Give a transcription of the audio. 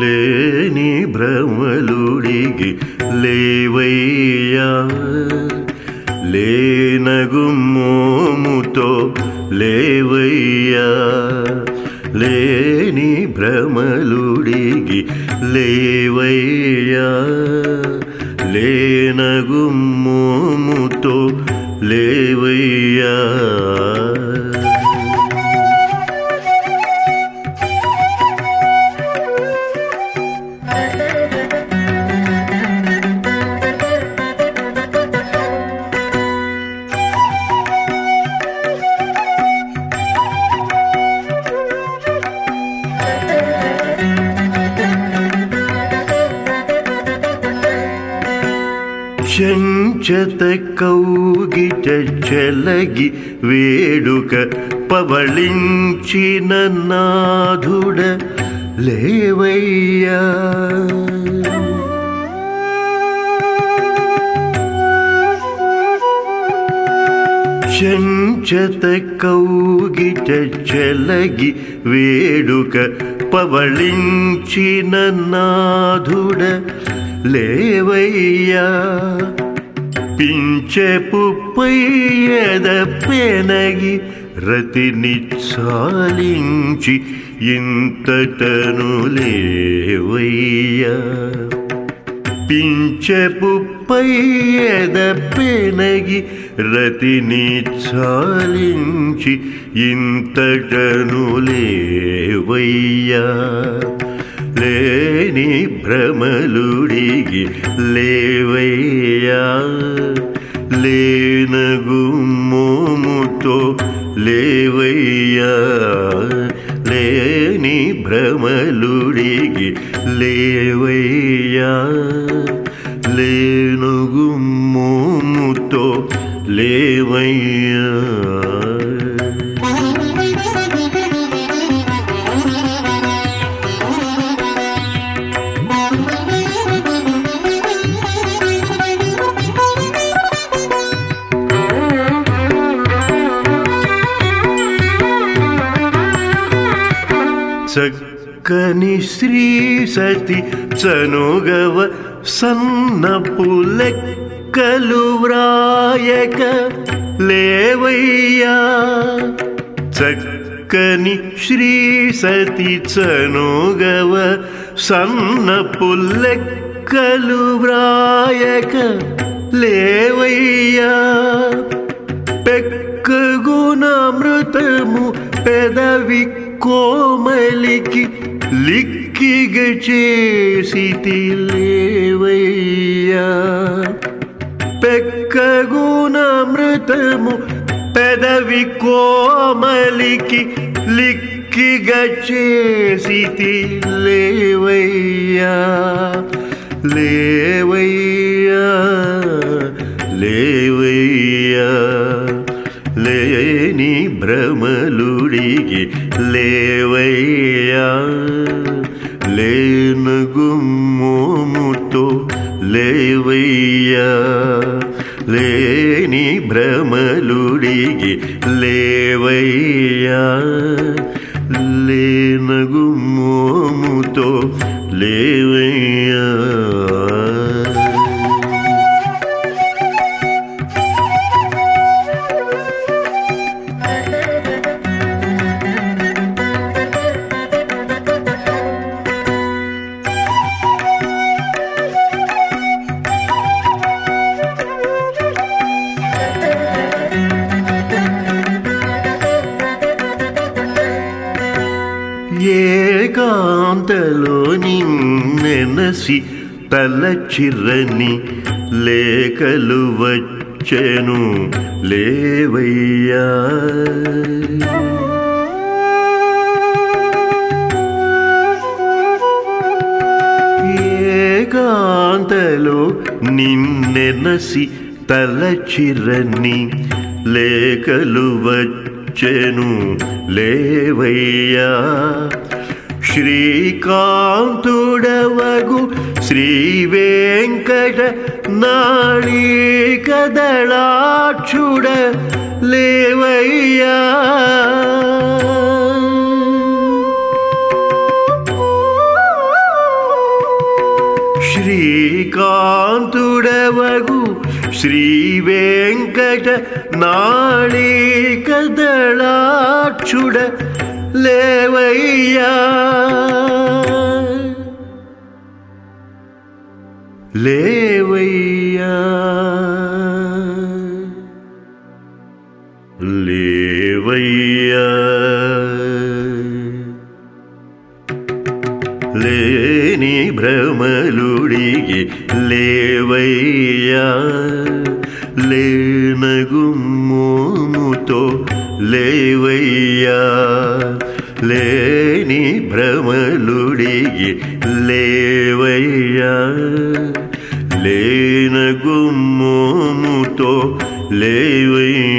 లేని భ్రమలుడిగి లేవయ్యా. లేనగుమ్మోముతో లేవయ్యా. లేని భ్రమలుడిగి లేవయ్యా. లేనగుమ్మోముతో లేవయ్యా. చెంచత కౌగిట చెలగి వేడుక పవళించిన నాథుడ లేవయ్యా. చెంచత కౌగిట చెలగి వేడుక పవళించిన నాధుడ లేవయ్యా. పించెపుపై ఎద పెనగి రతిని ఇంతటను లేవయ్యా. పించెపుపై ఎద పెనగి రతిని చాలించి ఇంతటను లేవయ్యా. లేని భ్రమలుడిగి లేవయ్యా. లేనగుమ్మోముతో లేవయ్యా. లేని భ్రమలుడిగి లేవయ్యా. లేనుగుమ్మోముతో లేవయ్యా. చక్కని శ్రీ సతి చనుగవ సన్నపు లెక్కలు వ్రాయక లేవయ్యా. చక్కని శ్రీ సతి చనుగవ సన్నపు లెక్కలు వ్రాయక లేవయ్యా. పెక్కగుణామృతము పెదవి కోమలికి లిక్కిగ చేసి లేవయ్యా పెక్కగుణమృతము పెదవి కోమలికి లిక్కిగ చేసి లేవయ్యా లేవయ్యా లేవయ్యా. లేని భ్రమలుడిగి లేవయ్యా లేను గుమ్ముతో లేవయ్యా లేని భ్రమలుడిగి లేవయ్యా లేనగుమ్మోముతో లేవయ్యా. ఏకాంతలో నిన్నెనసి తలచిరని లేఖలు వచ్చెను లేవయ్యా. ఏకాంతలో నిన్నెనసి తలచిరని లేఖలు వచ్చెను లేవయ్యా. ശ്രീകാന്തുടവകു ശ്രീ വേങ്കട നാളീകദളാക്ഷുട ലേവയ്യ. ശ്രീകാന്തുടവകു ശ്രീ വേങ്കട നാളീകദളാക്ഷുട లేవయ్యా. లేవయ్యా. లేవయ్యా. లేని భ్రమలుడిగి లేవయ్యా. లేనగుమ్మోముతో లేవయ్యా. లేని భ్రమలుడిగి లేవయ్యా. లేన లేనగుమ్మోముతో లేవయ్యా.